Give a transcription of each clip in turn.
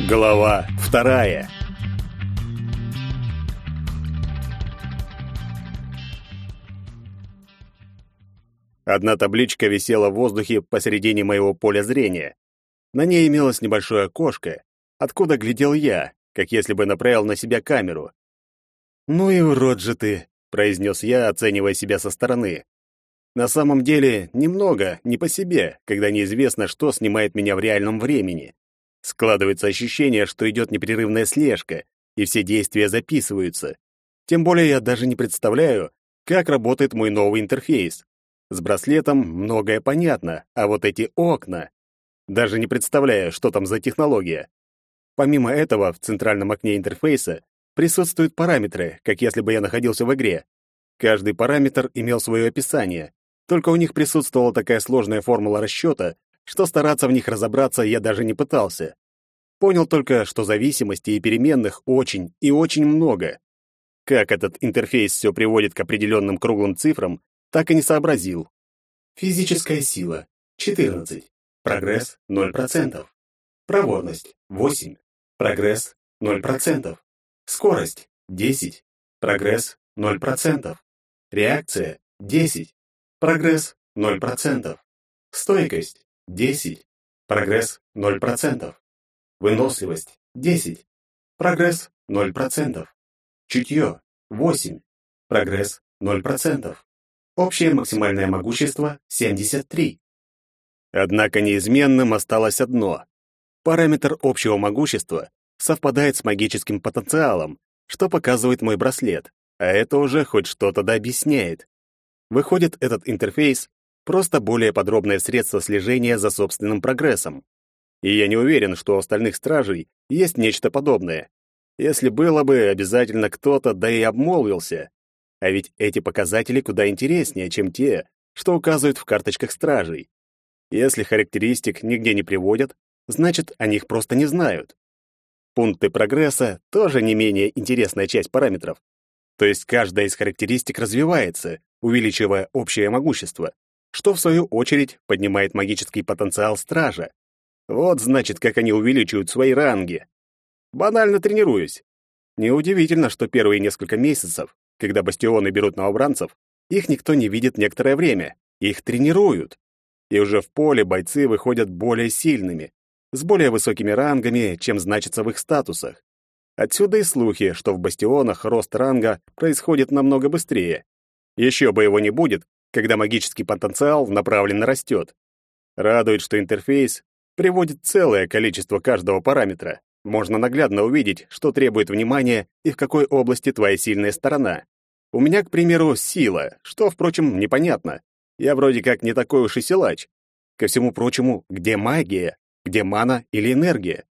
Глава вторая. Одна табличка висела в воздухе посередине моего поля зрения. На ней имелось небольшое окошко, откуда глядел я, как если бы направил на себя камеру. «Ну и урод же ты», — произнес я, оценивая себя со стороны. На самом деле, немного, не по себе, когда неизвестно, что снимает меня в реальном времени. Складывается ощущение, что идет непрерывная слежка, и все действия записываются. Тем более я даже не представляю, как работает мой новый интерфейс. С браслетом многое понятно, а вот эти окна... Даже не представляю, что там за технология. Помимо этого, в центральном окне интерфейса присутствуют параметры, как если бы я находился в игре. Каждый параметр имел свое описание, только у них присутствовала такая сложная формула расчета, что стараться в них разобраться я даже не пытался. Понял только, что зависимостей и переменных очень и очень много. Как этот интерфейс все приводит к определенным круглым цифрам, так и не сообразил. Физическая сила — 14. Прогресс — 0%. Проводность — 8. Прогресс — 0%. Скорость — 10. Прогресс — 0%. Реакция — 10. Прогресс — 0%. Стойкость — 10. Прогресс — 0%. Выносливость — 10. Прогресс — 0%. Чутье — 8. Прогресс — 0%. Общее максимальное могущество — 73. Однако неизменным осталось одно. Параметр общего могущества совпадает с магическим потенциалом, что показывает мой браслет, а это уже хоть что-то да объясняет. Выходит, этот интерфейс — просто более подробное средство слежения за собственным прогрессом. И я не уверен, что у остальных стражей есть нечто подобное. Если было бы, обязательно кто-то да и обмолвился. А ведь эти показатели куда интереснее, чем те, что указывают в карточках стражей. Если характеристик нигде не приводят, значит, они их просто не знают. Пункты прогресса тоже не менее интересная часть параметров. То есть каждая из характеристик развивается, увеличивая общее могущество, что в свою очередь поднимает магический потенциал стража. Вот значит, как они увеличивают свои ранги. Банально тренируюсь. Неудивительно, что первые несколько месяцев когда бастионы берут новобранцев, их никто не видит некоторое время, их тренируют. И уже в поле бойцы выходят более сильными, с более высокими рангами, чем значится в их статусах. Отсюда и слухи, что в бастионах рост ранга происходит намного быстрее. Еще бы его не будет, когда магический потенциал направленно растет. Радует, что интерфейс приводит целое количество каждого параметра можно наглядно увидеть, что требует внимания и в какой области твоя сильная сторона. У меня, к примеру, сила, что, впрочем, непонятно. Я вроде как не такой уж и силач. Ко всему прочему, где магия, где мана или энергия?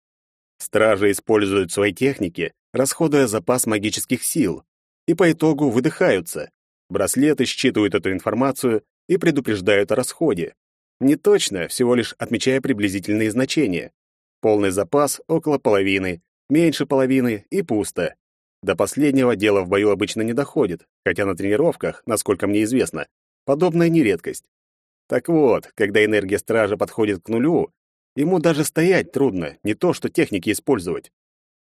Стражи используют свои техники, расходуя запас магических сил, и по итогу выдыхаются. Браслеты считывают эту информацию и предупреждают о расходе. Не точно, всего лишь отмечая приблизительные значения. Полный запас около половины, меньше половины и пусто. До последнего дела в бою обычно не доходит, хотя на тренировках, насколько мне известно, подобная не редкость. Так вот, когда энергия стража подходит к нулю, ему даже стоять трудно, не то что техники использовать.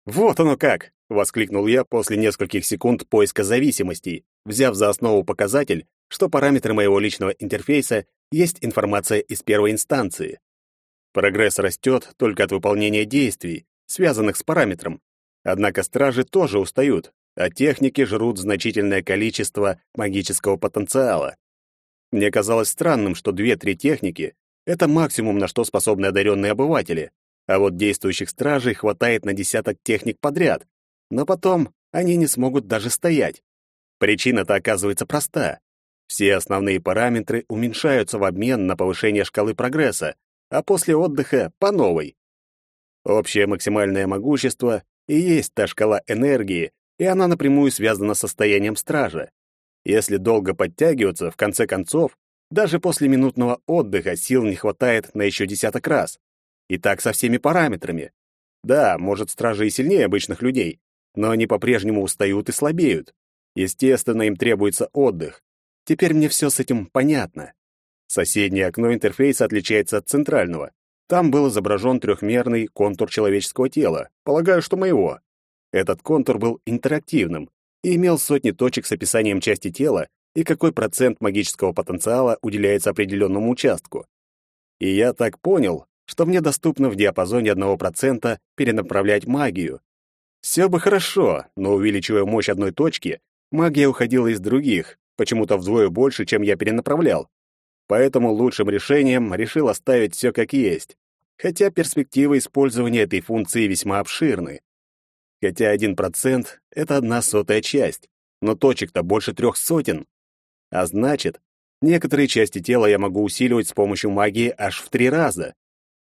«Вот оно как!» — воскликнул я после нескольких секунд поиска зависимостей, взяв за основу показатель, что параметры моего личного интерфейса есть информация из первой инстанции. Прогресс растет только от выполнения действий, связанных с параметром. Однако стражи тоже устают, а техники жрут значительное количество магического потенциала. Мне казалось странным, что две-три техники — это максимум, на что способны одаренные обыватели, а вот действующих стражей хватает на десяток техник подряд, но потом они не смогут даже стоять. Причина-то оказывается проста. Все основные параметры уменьшаются в обмен на повышение шкалы прогресса, а после отдыха по новой. Общее максимальное могущество и есть та шкала энергии, и она напрямую связана с состоянием стража. Если долго подтягиваться, в конце концов, даже после минутного отдыха сил не хватает на еще десяток раз. И так со всеми параметрами. Да, может, стражи и сильнее обычных людей, но они по-прежнему устают и слабеют. Естественно, им требуется отдых. Теперь мне все с этим понятно. Соседнее окно интерфейса отличается от центрального. Там был изображен трехмерный контур человеческого тела, полагаю, что моего. Этот контур был интерактивным и имел сотни точек с описанием части тела и какой процент магического потенциала уделяется определенному участку. И я так понял, что мне доступно в диапазоне 1% перенаправлять магию. Все бы хорошо, но увеличивая мощь одной точки, магия уходила из других, почему-то вдвое больше, чем я перенаправлял. Поэтому лучшим решением решил оставить все как есть, хотя перспективы использования этой функции весьма обширны. Хотя 1% — это одна сотая часть, но точек-то больше трех сотен. А значит, некоторые части тела я могу усиливать с помощью магии аж в три раза.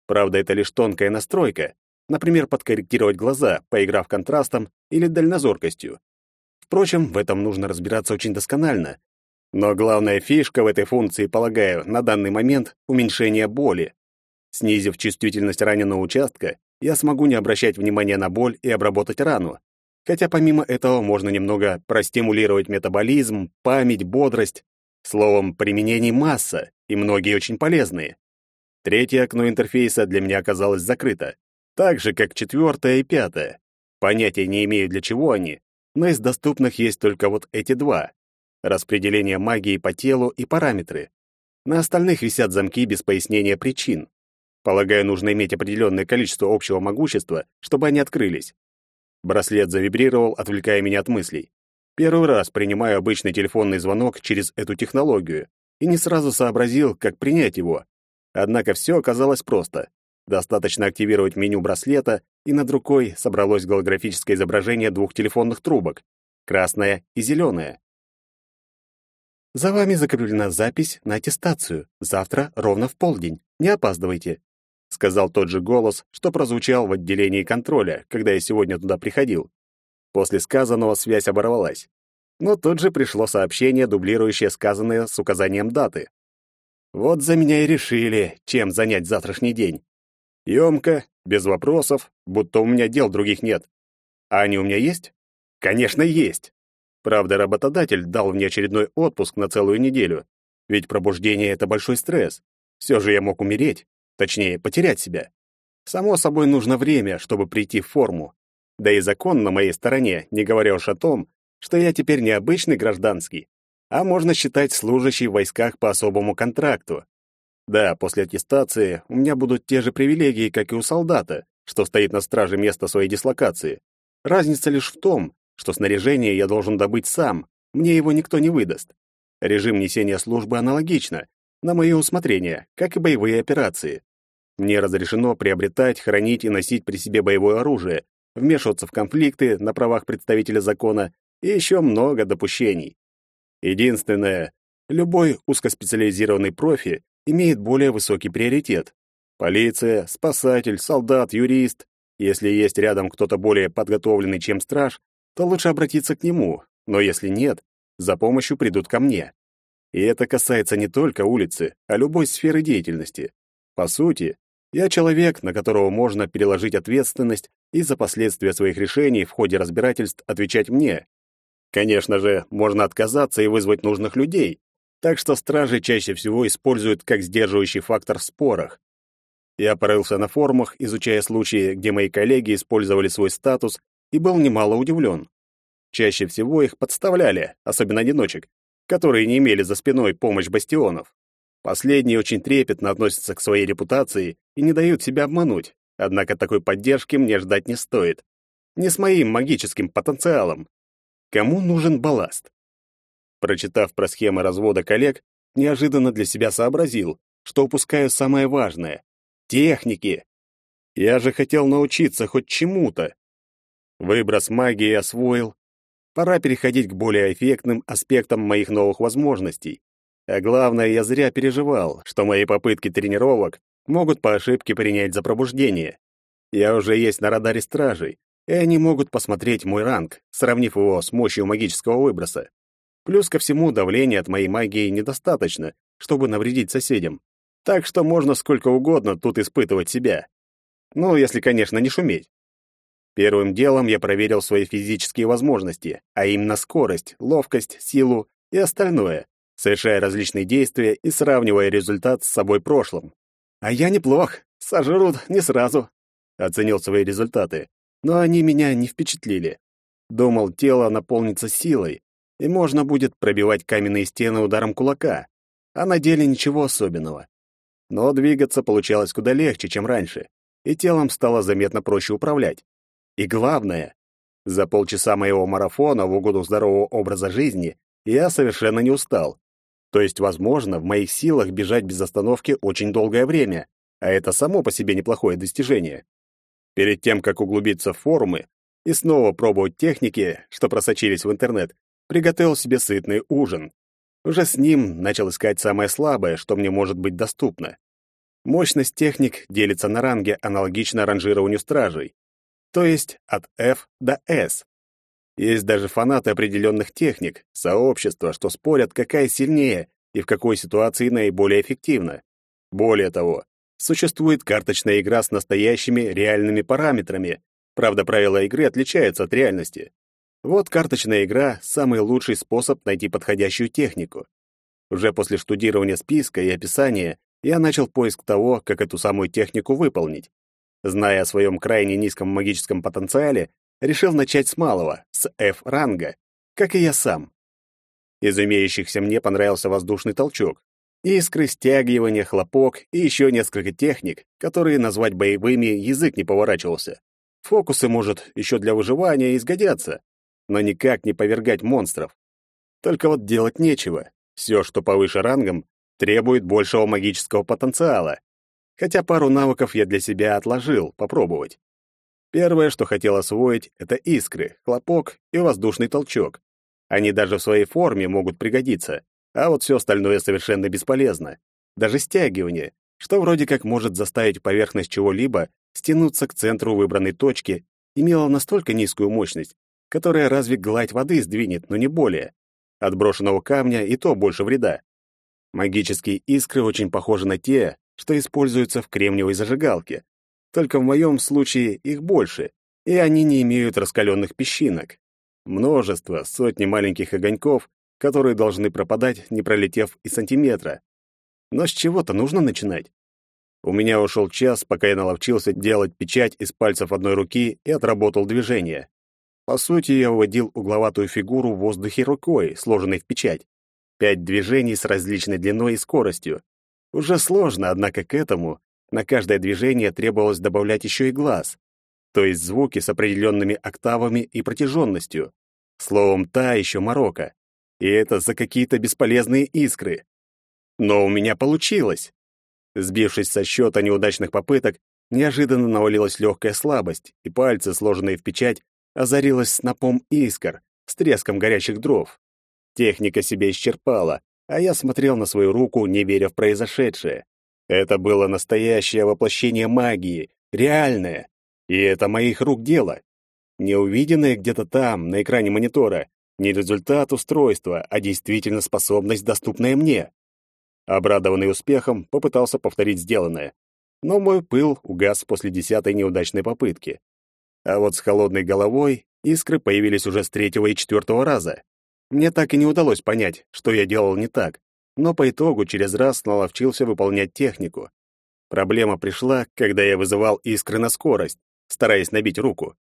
Правда, это лишь тонкая настройка, например, подкорректировать глаза, поиграв контрастом или дальнозоркостью. Впрочем, в этом нужно разбираться очень досконально. Но главная фишка в этой функции, полагаю, на данный момент — уменьшение боли. Снизив чувствительность раненого участка, я смогу не обращать внимания на боль и обработать рану. Хотя помимо этого можно немного простимулировать метаболизм, память, бодрость. Словом, применений масса, и многие очень полезные. Третье окно интерфейса для меня оказалось закрыто, так же, как четвертое и пятое. Понятия не имею, для чего они, но из доступных есть только вот эти два. Распределение магии по телу и параметры. На остальных висят замки без пояснения причин. Полагаю, нужно иметь определенное количество общего могущества, чтобы они открылись. Браслет завибрировал, отвлекая меня от мыслей. Первый раз принимаю обычный телефонный звонок через эту технологию и не сразу сообразил, как принять его. Однако все оказалось просто. Достаточно активировать меню браслета, и над рукой собралось голографическое изображение двух телефонных трубок — красная и зеленая. «За вами закреплена запись на аттестацию. Завтра ровно в полдень. Не опаздывайте сказал тот же голос, что прозвучал в отделении контроля, когда я сегодня туда приходил. После сказанного связь оборвалась. Но тут же пришло сообщение, дублирующее сказанное с указанием даты. Вот за меня и решили, чем занять завтрашний день. Ёмко, без вопросов, будто у меня дел других нет. А они у меня есть? Конечно, есть. Правда, работодатель дал мне очередной отпуск на целую неделю, ведь пробуждение — это большой стресс. Все же я мог умереть. Точнее, потерять себя. Само собой, нужно время, чтобы прийти в форму. Да и закон на моей стороне, не говоря уж о том, что я теперь не обычный гражданский, а можно считать служащий в войсках по особому контракту. Да, после аттестации у меня будут те же привилегии, как и у солдата, что стоит на страже места своей дислокации. Разница лишь в том, что снаряжение я должен добыть сам, мне его никто не выдаст. Режим несения службы аналогично, на мое усмотрение, как и боевые операции. Мне разрешено приобретать, хранить и носить при себе боевое оружие, вмешиваться в конфликты на правах представителя закона и еще много допущений. Единственное, любой узкоспециализированный профи имеет более высокий приоритет. Полиция, спасатель, солдат, юрист. Если есть рядом кто-то более подготовленный, чем страж, то лучше обратиться к нему, но если нет, за помощью придут ко мне. И это касается не только улицы, а любой сферы деятельности. По сути, я человек, на которого можно переложить ответственность и за последствия своих решений в ходе разбирательств отвечать мне. Конечно же, можно отказаться и вызвать нужных людей, так что стражи чаще всего используют как сдерживающий фактор в спорах. Я порылся на форумах, изучая случаи, где мои коллеги использовали свой статус, и был немало удивлен. Чаще всего их подставляли, особенно одиночек, которые не имели за спиной помощь бастионов. Последние очень трепетно относятся к своей репутации и не дают себя обмануть. Однако такой поддержки мне ждать не стоит. Не с моим магическим потенциалом. Кому нужен балласт? Прочитав про схемы развода коллег, неожиданно для себя сообразил, что упускаю самое важное — техники. Я же хотел научиться хоть чему-то. Выброс магии освоил. Пора переходить к более эффектным аспектам моих новых возможностей. А главное, я зря переживал, что мои попытки тренировок могут по ошибке принять за пробуждение. Я уже есть на радаре стражей, и они могут посмотреть мой ранг, сравнив его с мощью магического выброса. Плюс ко всему, давления от моей магии недостаточно, чтобы навредить соседям. Так что можно сколько угодно тут испытывать себя. Ну, если, конечно, не шуметь. Первым делом я проверил свои физические возможности, а именно скорость, ловкость, силу и остальное, совершая различные действия и сравнивая результат с собой прошлым. А я неплох, сожрут не сразу. Оценил свои результаты, но они меня не впечатлили. Думал, тело наполнится силой, и можно будет пробивать каменные стены ударом кулака, а на деле ничего особенного. Но двигаться получалось куда легче, чем раньше, и телом стало заметно проще управлять. И главное, за полчаса моего марафона в угоду здорового образа жизни я совершенно не устал. То есть, возможно, в моих силах бежать без остановки очень долгое время, а это само по себе неплохое достижение. Перед тем, как углубиться в форумы и снова пробовать техники, что просочились в интернет, приготовил себе сытный ужин. Уже с ним начал искать самое слабое, что мне может быть доступно. Мощность техник делится на ранге аналогично ранжированию стражей, то есть от F до S. Есть даже фанаты определенных техник, сообщества, что спорят, какая сильнее и в какой ситуации наиболее эффективна. Более того, существует карточная игра с настоящими реальными параметрами. Правда, правила игры отличаются от реальности. Вот карточная игра — самый лучший способ найти подходящую технику. Уже после штудирования списка и описания я начал поиск того, как эту самую технику выполнить. Зная о своем крайне низком магическом потенциале, решил начать с малого, с F-ранга, как и я сам. Из имеющихся мне понравился воздушный толчок, искры, стягивание, хлопок и еще несколько техник, которые назвать боевыми язык не поворачивался. Фокусы, может, еще для выживания изгодятся, но никак не повергать монстров. Только вот делать нечего. Все, что повыше рангом, требует большего магического потенциала. Хотя пару навыков я для себя отложил, попробовать. Первое, что хотел освоить, это искры, хлопок и воздушный толчок. Они даже в своей форме могут пригодиться, а вот все остальное совершенно бесполезно. Даже стягивание, что вроде как может заставить поверхность чего-либо стянуться к центру выбранной точки, имело настолько низкую мощность, которая разве гладь воды сдвинет, но не более. От брошенного камня и то больше вреда. Магические искры очень похожи на те, что используются в кремниевой зажигалке. Только в моем случае их больше, и они не имеют раскаленных песчинок. Множество, сотни маленьких огоньков, которые должны пропадать, не пролетев и сантиметра. Но с чего-то нужно начинать. У меня ушел час, пока я наловчился делать печать из пальцев одной руки и отработал движение. По сути, я вводил угловатую фигуру в воздухе рукой, сложенной в печать. Пять движений с различной длиной и скоростью. Уже сложно, однако к этому на каждое движение требовалось добавлять еще и глаз, то есть звуки с определенными октавами и протяженностью. Словом, та еще морока. И это за какие-то бесполезные искры. Но у меня получилось. Сбившись со счета неудачных попыток, неожиданно навалилась легкая слабость, и пальцы, сложенные в печать, озарилась снопом искр, с треском горящих дров. Техника себя исчерпала, а я смотрел на свою руку, не веря в произошедшее. Это было настоящее воплощение магии, реальное. И это моих рук дело. Не увиденное где-то там, на экране монитора, не результат устройства, а действительно способность, доступная мне. Обрадованный успехом, попытался повторить сделанное. Но мой пыл угас после десятой неудачной попытки. А вот с холодной головой искры появились уже с третьего и четвертого раза. Мне так и не удалось понять, что я делал не так, но по итогу через раз наловчился выполнять технику. Проблема пришла, когда я вызывал искры на скорость, стараясь набить руку.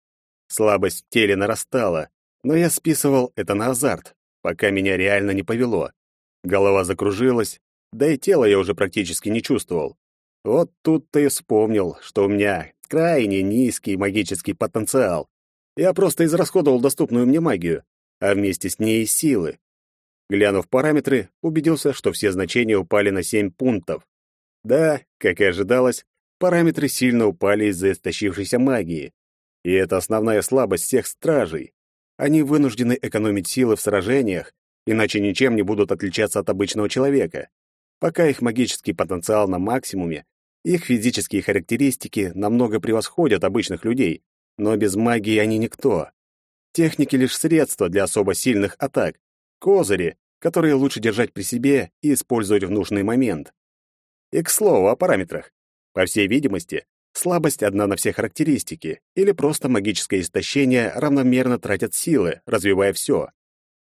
Слабость в теле нарастала, но я списывал это на азарт, пока меня реально не повело. Голова закружилась, да и тело я уже практически не чувствовал. Вот тут-то и вспомнил, что у меня крайне низкий магический потенциал. Я просто израсходовал доступную мне магию, а вместе с ней и силы. Глянув параметры, убедился, что все значения упали на 7 пунктов. Да, как и ожидалось, параметры сильно упали из-за истощившейся магии. И это основная слабость всех стражей. Они вынуждены экономить силы в сражениях, иначе ничем не будут отличаться от обычного человека. Пока их магический потенциал на максимуме, их физические характеристики намного превосходят обычных людей, но без магии они никто. Техники лишь средства для особо сильных атак, козыри, которые лучше держать при себе и использовать в нужный момент. И к слову о параметрах. По всей видимости, слабость одна на все характеристики, или просто магическое истощение равномерно тратят силы, развивая все.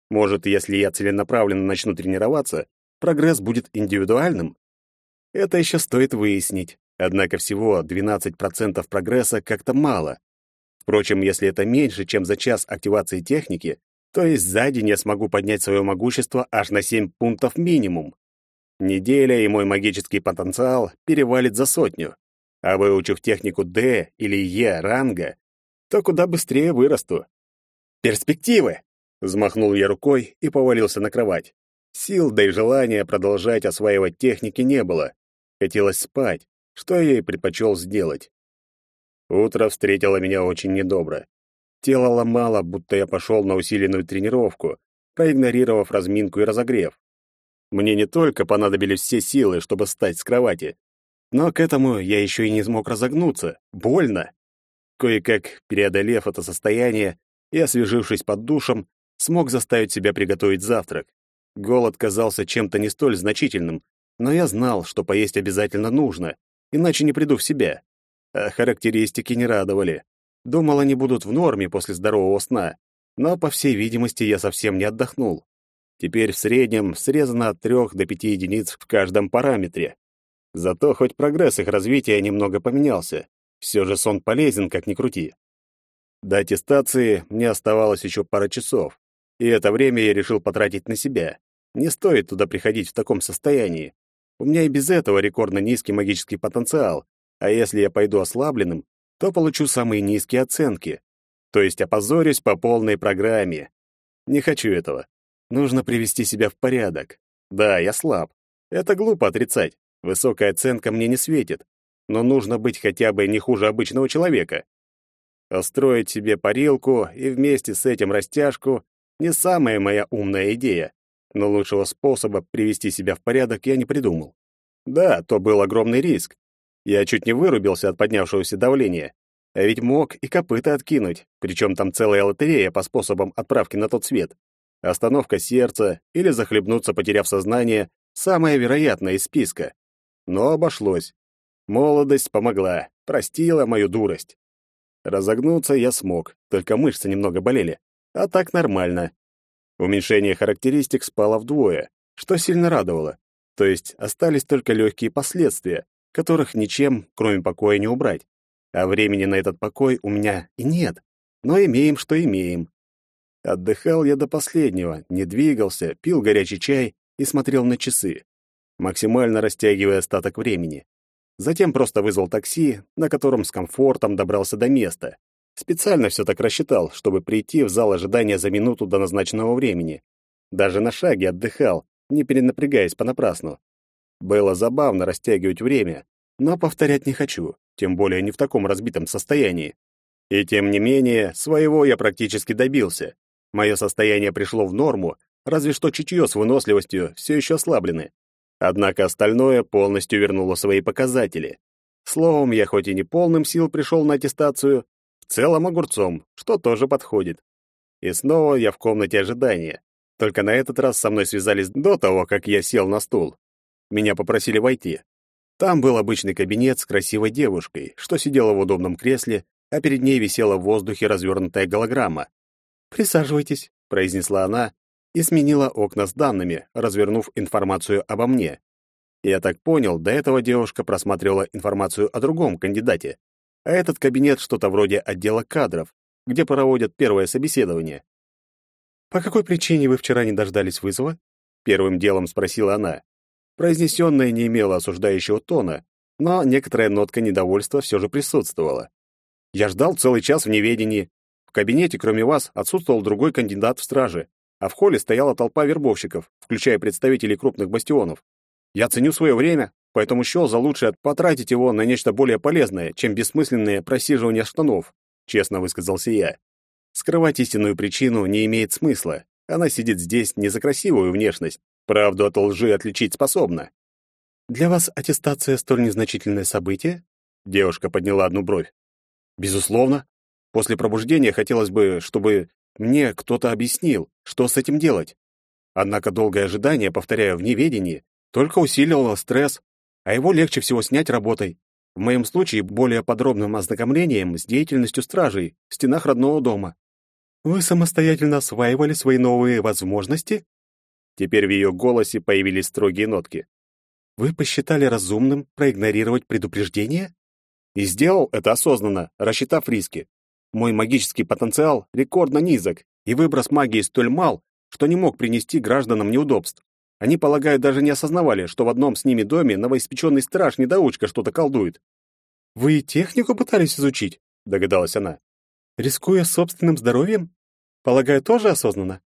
Может, если я целенаправленно начну тренироваться, прогресс будет индивидуальным? Это еще стоит выяснить. Однако всего 12% прогресса как-то мало. Впрочем, если это меньше, чем за час активации техники, то есть за день я смогу поднять свое могущество аж на 7 пунктов минимум. Неделя, и мой магический потенциал перевалит за сотню. А выучив технику D или E ранга, то куда быстрее вырасту. «Перспективы!» — взмахнул я рукой и повалился на кровать. Сил, да и желания продолжать осваивать техники не было. Хотелось спать, что я и предпочел сделать. Утро встретило меня очень недобро. Тело ломало, будто я пошел на усиленную тренировку, проигнорировав разминку и разогрев. Мне не только понадобились все силы, чтобы встать с кровати, но к этому я еще и не смог разогнуться. Больно. Кое-как, преодолев это состояние и освежившись под душем, смог заставить себя приготовить завтрак. Голод казался чем-то не столь значительным, но я знал, что поесть обязательно нужно, иначе не приду в себя. А характеристики не радовали. Думал, они будут в норме после здорового сна, но, по всей видимости, я совсем не отдохнул. Теперь в среднем срезано от 3 до 5 единиц в каждом параметре. Зато хоть прогресс их развития немного поменялся. Все же сон полезен, как ни крути. До аттестации мне оставалось еще пара часов, и это время я решил потратить на себя. Не стоит туда приходить в таком состоянии. У меня и без этого рекордно низкий магический потенциал, а если я пойду ослабленным, то получу самые низкие оценки. То есть опозорюсь по полной программе. Не хочу этого. Нужно привести себя в порядок. Да, я слаб. Это глупо отрицать. Высокая оценка мне не светит. Но нужно быть хотя бы не хуже обычного человека. Устроить себе парилку и вместе с этим растяжку — не самая моя умная идея но лучшего способа привести себя в порядок я не придумал. Да, то был огромный риск. Я чуть не вырубился от поднявшегося давления. А ведь мог и копыта откинуть, причем там целая лотерея по способам отправки на тот свет. Остановка сердца или захлебнуться, потеряв сознание, самое вероятное из списка. Но обошлось. Молодость помогла, простила мою дурость. Разогнуться я смог, только мышцы немного болели. А так нормально. Уменьшение характеристик спало вдвое, что сильно радовало. То есть остались только легкие последствия, которых ничем, кроме покоя, не убрать. А времени на этот покой у меня и нет. Но имеем, что имеем. Отдыхал я до последнего, не двигался, пил горячий чай и смотрел на часы, максимально растягивая остаток времени. Затем просто вызвал такси, на котором с комфортом добрался до места. Специально все так рассчитал, чтобы прийти в зал ожидания за минуту до назначенного времени. Даже на шаге отдыхал, не перенапрягаясь понапрасну. Было забавно растягивать время, но повторять не хочу, тем более не в таком разбитом состоянии. И тем не менее, своего я практически добился. Мое состояние пришло в норму, разве что чутье с выносливостью все еще ослаблены. Однако остальное полностью вернуло свои показатели. Словом, я хоть и не полным сил пришел на аттестацию, целым огурцом, что тоже подходит. И снова я в комнате ожидания. Только на этот раз со мной связались до того, как я сел на стул. Меня попросили войти. Там был обычный кабинет с красивой девушкой, что сидела в удобном кресле, а перед ней висела в воздухе развернутая голограмма. «Присаживайтесь», — произнесла она и сменила окна с данными, развернув информацию обо мне. Я так понял, до этого девушка просматривала информацию о другом кандидате а этот кабинет что-то вроде отдела кадров, где проводят первое собеседование. «По какой причине вы вчера не дождались вызова?» Первым делом спросила она. Произнесенное не имело осуждающего тона, но некоторая нотка недовольства все же присутствовала. «Я ждал целый час в неведении. В кабинете, кроме вас, отсутствовал другой кандидат в стражи, а в холле стояла толпа вербовщиков, включая представителей крупных бастионов. Я ценю свое время, поэтому счел за лучшее потратить его на нечто более полезное, чем бессмысленное просиживание штанов, честно высказался я. Скрывать истинную причину не имеет смысла. Она сидит здесь не за красивую внешность, правду от лжи отличить способна. Для вас аттестация столь незначительное событие? Девушка подняла одну бровь. Безусловно. После пробуждения хотелось бы, чтобы мне кто-то объяснил, что с этим делать. Однако долгое ожидание, повторяю, в неведении, только усиливало стресс, а его легче всего снять работой. В моем случае более подробным ознакомлением с деятельностью стражей в стенах родного дома. Вы самостоятельно осваивали свои новые возможности? Теперь в ее голосе появились строгие нотки. Вы посчитали разумным проигнорировать предупреждение? И сделал это осознанно, рассчитав риски. Мой магический потенциал рекордно низок, и выброс магии столь мал, что не мог принести гражданам неудобств. Они, полагаю, даже не осознавали, что в одном с ними доме новоиспеченный страж-недоучка что-то колдует. «Вы технику пытались изучить?» — догадалась она. «Рискуя собственным здоровьем? Полагаю, тоже осознанно?»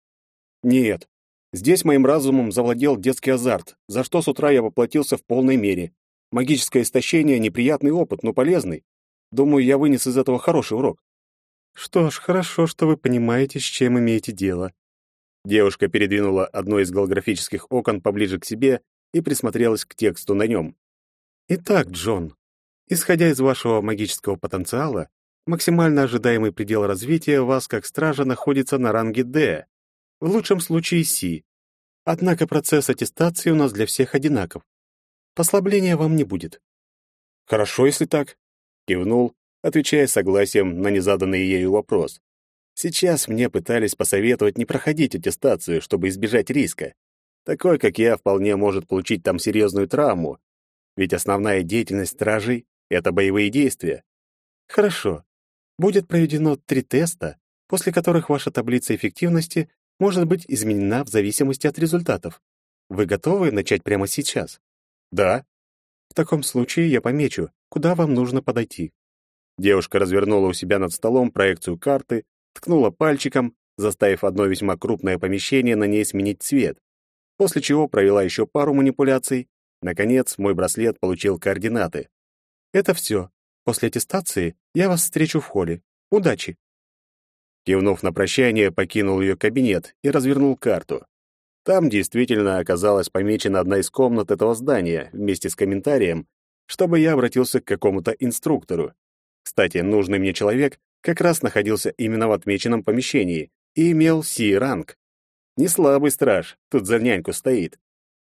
«Нет. Здесь моим разумом завладел детский азарт, за что с утра я воплотился в полной мере. Магическое истощение — неприятный опыт, но полезный. Думаю, я вынес из этого хороший урок». «Что ж, хорошо, что вы понимаете, с чем имеете дело». Девушка передвинула одно из голографических окон поближе к себе и присмотрелась к тексту на нем. «Итак, Джон, Исходя из вашего магического потенциала, максимально ожидаемый предел развития вас как стража находится на ранге D, в лучшем случае C. Однако процесс аттестации у нас для всех одинаков. Послабления вам не будет. Хорошо, если так, кивнул, отвечая согласием на незаданный ею вопрос. Сейчас мне пытались посоветовать не проходить аттестацию, чтобы избежать риска. Такой, как я, вполне может получить там серьезную травму, ведь основная деятельность стражей это боевые действия. Хорошо. Будет проведено три теста, после которых ваша таблица эффективности может быть изменена в зависимости от результатов. Вы готовы начать прямо сейчас? Да. В таком случае я помечу, куда вам нужно подойти. Девушка развернула у себя над столом проекцию карты, ткнула пальчиком, заставив одно весьма крупное помещение на ней сменить цвет, после чего провела еще пару манипуляций. Наконец, мой браслет получил координаты. Это все. После аттестации я вас встречу в холле. Удачи!» Кивнув на прощание, покинул ее кабинет и развернул карту. Там действительно оказалась помечена одна из комнат этого здания вместе с комментарием, чтобы я обратился к какому-то инструктору. Кстати, нужный мне человек как раз находился именно в отмеченном помещении и имел Си-ранг. Не слабый страж, тут за няньку стоит.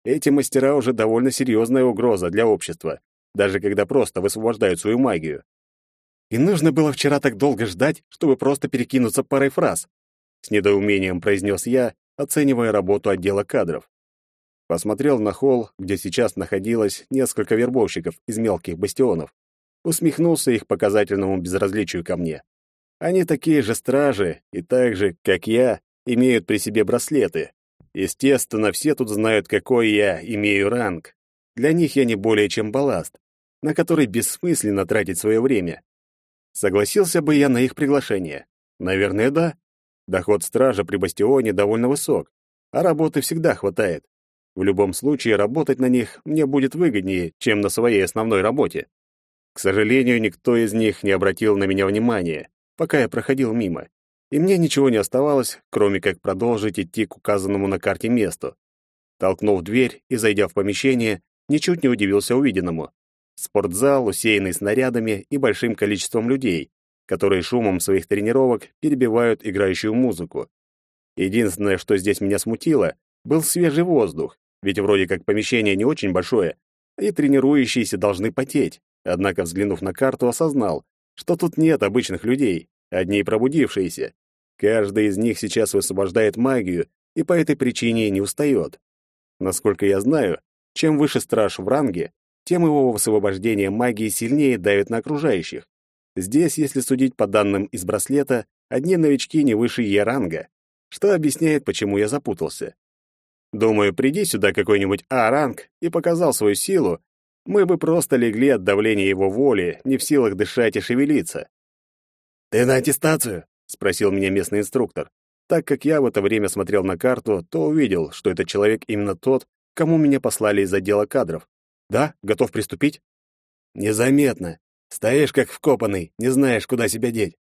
Эти мастера уже довольно серьезная угроза для общества, даже когда просто высвобождают свою магию. И нужно было вчера так долго ждать, чтобы просто перекинуться парой фраз. С недоумением произнес я, оценивая работу отдела кадров. Посмотрел на холл, где сейчас находилось несколько вербовщиков из мелких бастионов. Усмехнулся их показательному безразличию ко мне. Они такие же стражи, и так же, как я, имеют при себе браслеты. Естественно, все тут знают, какой я имею ранг. Для них я не более чем балласт на который бессмысленно тратить свое время. Согласился бы я на их приглашение? Наверное, да. Доход стража при бастионе довольно высок, а работы всегда хватает. В любом случае, работать на них мне будет выгоднее, чем на своей основной работе. К сожалению, никто из них не обратил на меня внимания, пока я проходил мимо, и мне ничего не оставалось, кроме как продолжить идти к указанному на карте месту. Толкнув дверь и зайдя в помещение, ничуть не удивился увиденному. Спортзал, усеянный снарядами и большим количеством людей, которые шумом своих тренировок перебивают играющую музыку. Единственное, что здесь меня смутило, был свежий воздух, ведь вроде как помещение не очень большое, и тренирующиеся должны потеть. Однако, взглянув на карту, осознал, что тут нет обычных людей, одни пробудившиеся. Каждый из них сейчас высвобождает магию и по этой причине не устает. Насколько я знаю, чем выше страж в ранге, тем его высвобождение магии сильнее давит на окружающих. Здесь, если судить по данным из браслета, одни новички не выше Е-ранга, что объясняет, почему я запутался. Думаю, приди сюда какой-нибудь А-ранг и показал свою силу, мы бы просто легли от давления его воли, не в силах дышать и шевелиться. «Ты на аттестацию?» — спросил меня местный инструктор. Так как я в это время смотрел на карту, то увидел, что этот человек именно тот, кому меня послали из отдела кадров. Да, готов приступить? Незаметно. Стоишь как вкопанный, не знаешь, куда себя деть.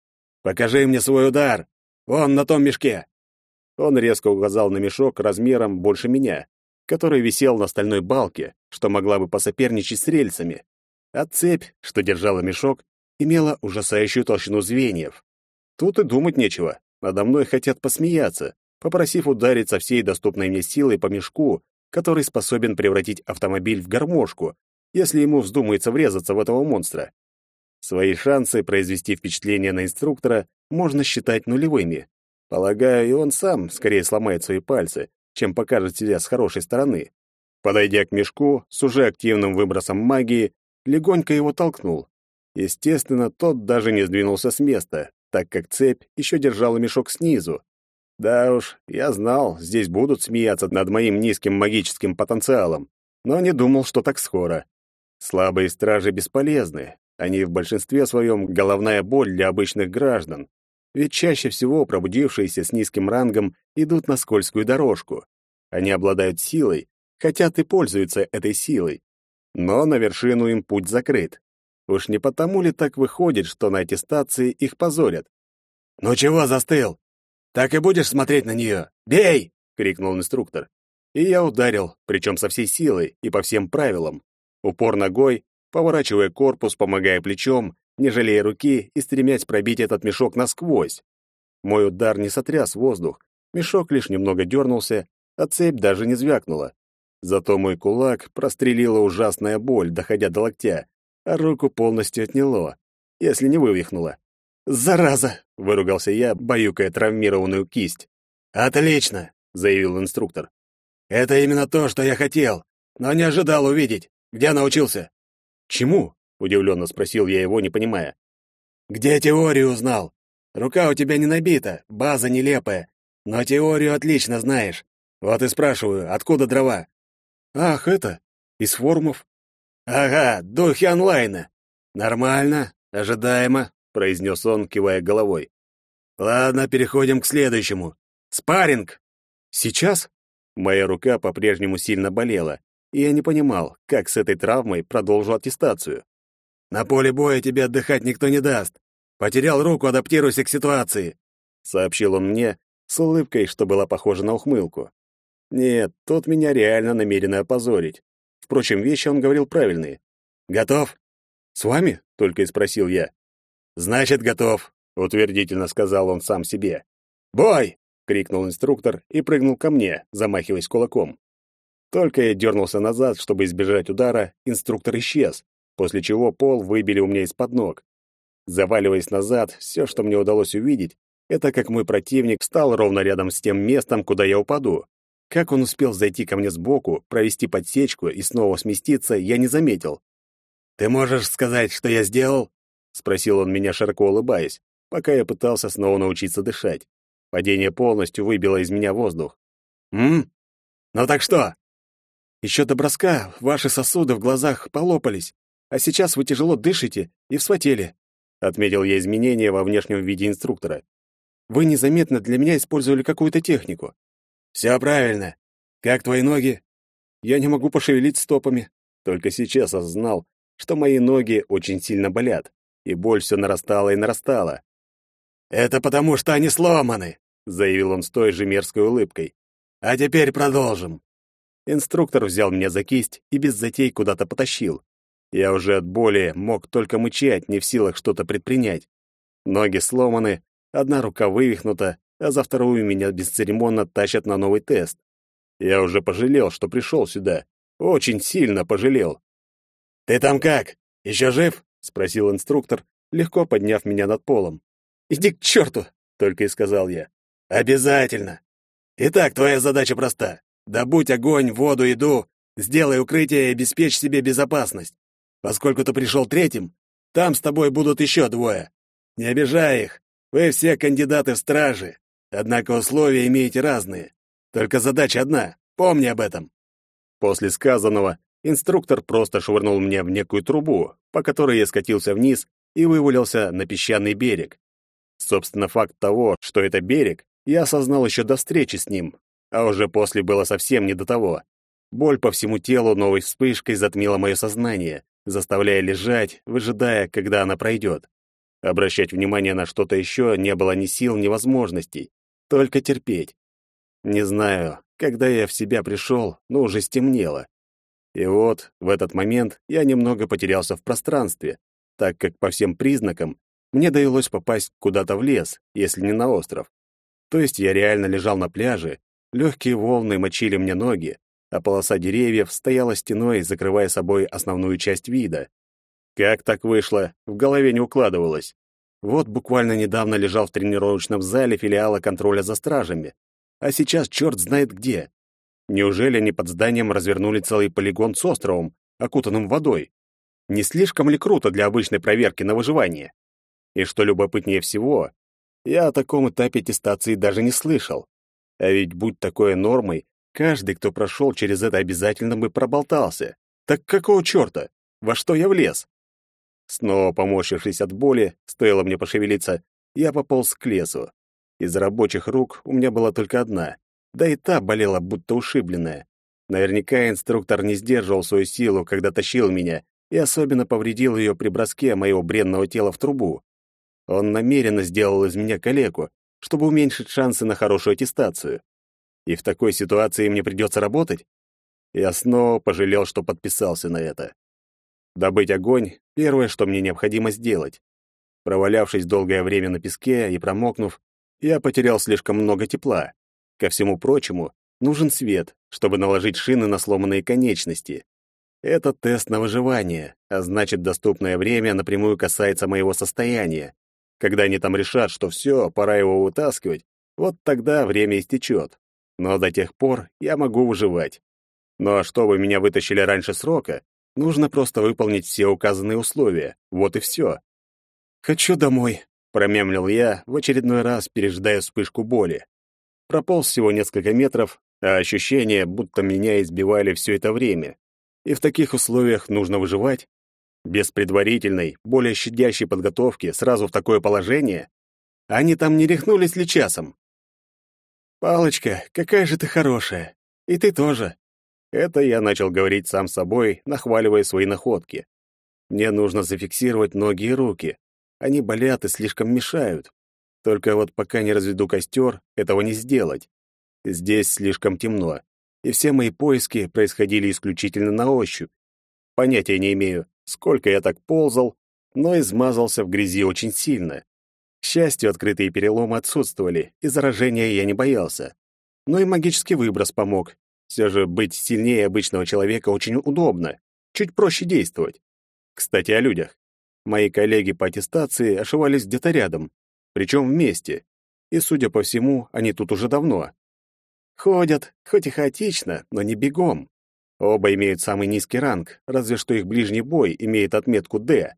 Покажи мне свой удар. Вон на том мешке. Он резко указал на мешок размером больше меня, который висел на стальной балке, что могла бы посоперничать с рельсами. А цепь, что держала мешок, имела ужасающую толщину звеньев. Тут и думать нечего. Надо мной хотят посмеяться, попросив ударить со всей доступной мне силой по мешку, который способен превратить автомобиль в гармошку, если ему вздумается врезаться в этого монстра. Свои шансы произвести впечатление на инструктора можно считать нулевыми. Полагаю, и он сам скорее сломает свои пальцы, чем покажет себя с хорошей стороны. Подойдя к мешку с уже активным выбросом магии, легонько его толкнул. Естественно, тот даже не сдвинулся с места, так как цепь еще держала мешок снизу. Да уж, я знал, здесь будут смеяться над моим низким магическим потенциалом, но не думал, что так скоро. Слабые стражи бесполезны. Они в большинстве своем головная боль для обычных граждан. Ведь чаще всего пробудившиеся с низким рангом идут на скользкую дорожку. Они обладают силой, хотят и пользуются этой силой. Но на вершину им путь закрыт. Уж не потому ли так выходит, что на аттестации их позорят? «Ну чего застыл? Так и будешь смотреть на нее? Бей!» — крикнул инструктор. И я ударил, причем со всей силой и по всем правилам. Упор ногой, поворачивая корпус, помогая плечом, не жалея руки и стремясь пробить этот мешок насквозь. Мой удар не сотряс воздух, мешок лишь немного дернулся, а цепь даже не звякнула. Зато мой кулак прострелила ужасная боль, доходя до локтя, а руку полностью отняло, если не вывихнуло. «Зараза!» — выругался я, баюкая травмированную кисть. «Отлично!» — заявил инструктор. «Это именно то, что я хотел, но не ожидал увидеть. Где научился?» «Чему?» — удивленно спросил я его, не понимая. «Где теорию узнал? Рука у тебя не набита, база нелепая, но теорию отлично знаешь. Вот и спрашиваю, откуда дрова?» «Ах, это, из форумов». «Ага, духи онлайна. Нормально, ожидаемо», — произнес он, кивая головой. «Ладно, переходим к следующему. Спарринг!» «Сейчас?» Моя рука по-прежнему сильно болела, и я не понимал, как с этой травмой продолжу аттестацию. «На поле боя тебе отдыхать никто не даст. Потерял руку, адаптируйся к ситуации», — сообщил он мне с улыбкой, что была похожа на ухмылку. Нет, тот меня реально намерен опозорить. Впрочем, вещи он говорил правильные. «Готов?» «С вами?» — только и спросил я. «Значит, готов», — утвердительно сказал он сам себе. «Бой!» — крикнул инструктор и прыгнул ко мне, замахиваясь кулаком. Только я дернулся назад, чтобы избежать удара, инструктор исчез, после чего пол выбили у меня из-под ног. Заваливаясь назад, все, что мне удалось увидеть, это как мой противник стал ровно рядом с тем местом, куда я упаду. Как он успел зайти ко мне сбоку, провести подсечку и снова сместиться, я не заметил. «Ты можешь сказать, что я сделал?» — спросил он меня, широко улыбаясь, пока я пытался снова научиться дышать. Падение полностью выбило из меня воздух. «М? Ну так что?» «Еще до броска ваши сосуды в глазах полопались, а сейчас вы тяжело дышите и вспотели», — отметил я изменения во внешнем виде инструктора. «Вы незаметно для меня использовали какую-то технику. Все правильно. Как твои ноги? Я не могу пошевелить стопами. Только сейчас осознал, что мои ноги очень сильно болят, и боль все нарастала и нарастала. Это потому, что они сломаны, заявил он с той же мерзкой улыбкой. А теперь продолжим. Инструктор взял меня за кисть и без затей куда-то потащил. Я уже от боли мог только мычать, не в силах что-то предпринять. Ноги сломаны, одна рука вывихнута, а за вторую меня бесцеремонно тащат на новый тест. Я уже пожалел, что пришел сюда. Очень сильно пожалел. «Ты там как? Еще жив?» — спросил инструктор, легко подняв меня над полом. «Иди к черту!» — только и сказал я. «Обязательно! Итак, твоя задача проста. Добудь огонь, воду, еду, сделай укрытие и обеспечь себе безопасность. Поскольку ты пришел третьим, там с тобой будут еще двое. Не обижай их. Вы все кандидаты в стражи. Однако условия имеете разные. Только задача одна. Помни об этом. После сказанного инструктор просто швырнул меня в некую трубу, по которой я скатился вниз и вывалился на песчаный берег. Собственно, факт того, что это берег, я осознал еще до встречи с ним, а уже после было совсем не до того. Боль по всему телу новой вспышкой затмила мое сознание, заставляя лежать, выжидая, когда она пройдет. Обращать внимание на что-то еще не было ни сил, ни возможностей. Только терпеть. Не знаю, когда я в себя пришел, но уже стемнело. И вот, в этот момент я немного потерялся в пространстве, так как по всем признакам мне довелось попасть куда-то в лес, если не на остров. То есть я реально лежал на пляже, легкие волны мочили мне ноги, а полоса деревьев стояла стеной, закрывая собой основную часть вида. Как так вышло, в голове не укладывалось. Вот буквально недавно лежал в тренировочном зале филиала контроля за стражами, а сейчас черт знает где. Неужели они под зданием развернули целый полигон с островом, окутанным водой? Не слишком ли круто для обычной проверки на выживание? И что любопытнее всего, я о таком этапе тестации даже не слышал. А ведь будь такое нормой, каждый, кто прошел через это, обязательно бы проболтался. Так какого черта? Во что я влез? Снова поморщившись от боли, стоило мне пошевелиться, я пополз к лесу. Из рабочих рук у меня была только одна, да и та болела, будто ушибленная. Наверняка инструктор не сдерживал свою силу, когда тащил меня, и особенно повредил ее при броске моего бренного тела в трубу. Он намеренно сделал из меня калеку, чтобы уменьшить шансы на хорошую аттестацию. И в такой ситуации мне придется работать? Я снова пожалел, что подписался на это. Добыть огонь — первое, что мне необходимо сделать. Провалявшись долгое время на песке и промокнув, я потерял слишком много тепла. Ко всему прочему, нужен свет, чтобы наложить шины на сломанные конечности. Это тест на выживание, а значит, доступное время напрямую касается моего состояния. Когда они там решат, что все, пора его вытаскивать, вот тогда время истечет. Но до тех пор я могу выживать. Но чтобы меня вытащили раньше срока, нужно просто выполнить все указанные условия. Вот и все. «Хочу домой», — промямлил я, в очередной раз пережидая вспышку боли. Прополз всего несколько метров, а ощущение, будто меня избивали все это время. И в таких условиях нужно выживать? Без предварительной, более щадящей подготовки сразу в такое положение? Они там не рехнулись ли часом? «Палочка, какая же ты хорошая! И ты тоже!» Это я начал говорить сам собой, нахваливая свои находки. Мне нужно зафиксировать ноги и руки. Они болят и слишком мешают. Только вот пока не разведу костер, этого не сделать. Здесь слишком темно, и все мои поиски происходили исключительно на ощупь. Понятия не имею, сколько я так ползал, но измазался в грязи очень сильно. К счастью, открытые переломы отсутствовали, и заражения я не боялся. Но и магический выброс помог. Все же быть сильнее обычного человека очень удобно, чуть проще действовать. Кстати, о людях. Мои коллеги по аттестации ошивались где-то рядом, причем вместе. И, судя по всему, они тут уже давно. Ходят, хоть и хаотично, но не бегом. Оба имеют самый низкий ранг, разве что их ближний бой имеет отметку «Д».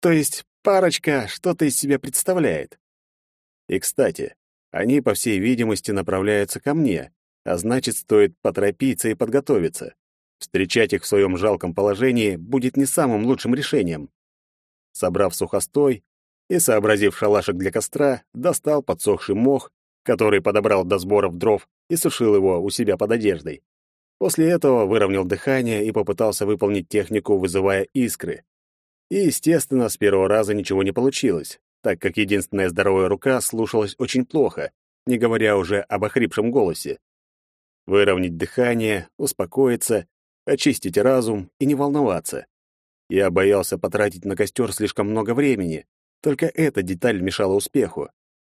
То есть парочка что-то из себя представляет. И, кстати, они, по всей видимости, направляются ко мне, а значит, стоит поторопиться и подготовиться. Встречать их в своем жалком положении будет не самым лучшим решением. Собрав сухостой и, сообразив шалашик для костра, достал подсохший мох, который подобрал до сборов дров и сушил его у себя под одеждой. После этого выровнял дыхание и попытался выполнить технику, вызывая искры. И, естественно, с первого раза ничего не получилось, так как единственная здоровая рука слушалась очень плохо, не говоря уже об охрипшем голосе. Выровнять дыхание, успокоиться, очистить разум и не волноваться. Я боялся потратить на костер слишком много времени, только эта деталь мешала успеху.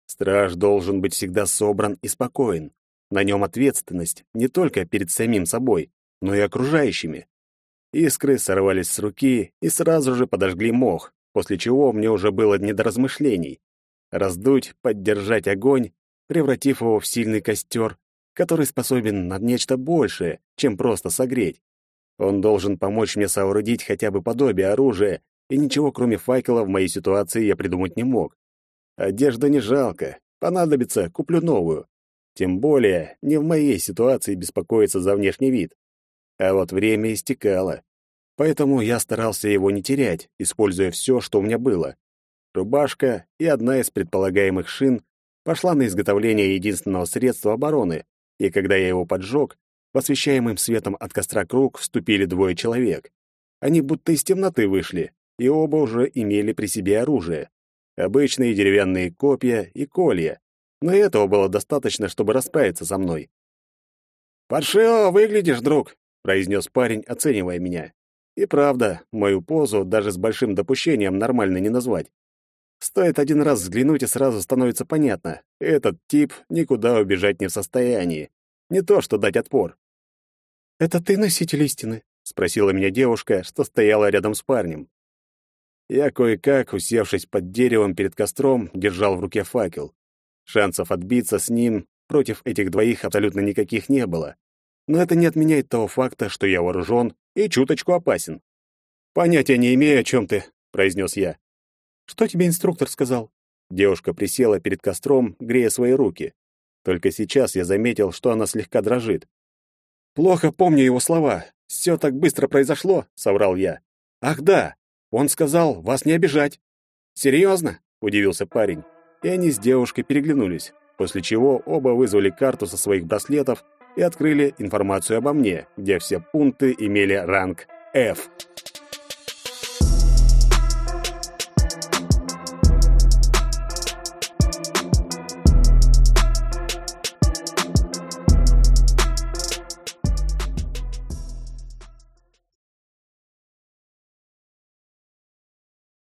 Страж должен быть всегда собран и спокоен. На нем ответственность не только перед самим собой, но и окружающими. Искры сорвались с руки и сразу же подожгли мох, после чего мне уже было не до размышлений. Раздуть, поддержать огонь, превратив его в сильный костер, который способен на нечто большее, чем просто согреть. Он должен помочь мне соорудить хотя бы подобие оружия, и ничего, кроме факела, в моей ситуации я придумать не мог. Одежда не жалко, понадобится, куплю новую. Тем более, не в моей ситуации беспокоиться за внешний вид. А вот время истекало. Поэтому я старался его не терять, используя все, что у меня было. Рубашка и одна из предполагаемых шин пошла на изготовление единственного средства обороны, и когда я его поджег, в освещаемым светом от костра круг вступили двое человек. Они будто из темноты вышли, и оба уже имели при себе оружие. Обычные деревянные копья и колья. Но этого было достаточно, чтобы расправиться со мной. «Паршиво выглядишь, друг», — произнес парень, оценивая меня. И правда, мою позу даже с большим допущением нормально не назвать. Стоит один раз взглянуть, и сразу становится понятно. Этот тип никуда убежать не в состоянии. Не то, что дать отпор. «Это ты носитель истины?» — спросила меня девушка, что стояла рядом с парнем. Я кое-как, усевшись под деревом перед костром, держал в руке факел. Шансов отбиться с ним против этих двоих абсолютно никаких не было. Но это не отменяет того факта, что я вооружен и чуточку опасен. «Понятия не имею, о чем ты», — произнес я. «Что тебе инструктор сказал?» Девушка присела перед костром, грея свои руки. Только сейчас я заметил, что она слегка дрожит. «Плохо помню его слова. Все так быстро произошло», — соврал я. «Ах да, он сказал, вас не обижать». «Серьезно?» — удивился парень. И они с девушкой переглянулись, после чего оба вызвали карту со своих браслетов и открыли информацию обо мне, где все пункты имели ранг F.